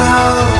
call.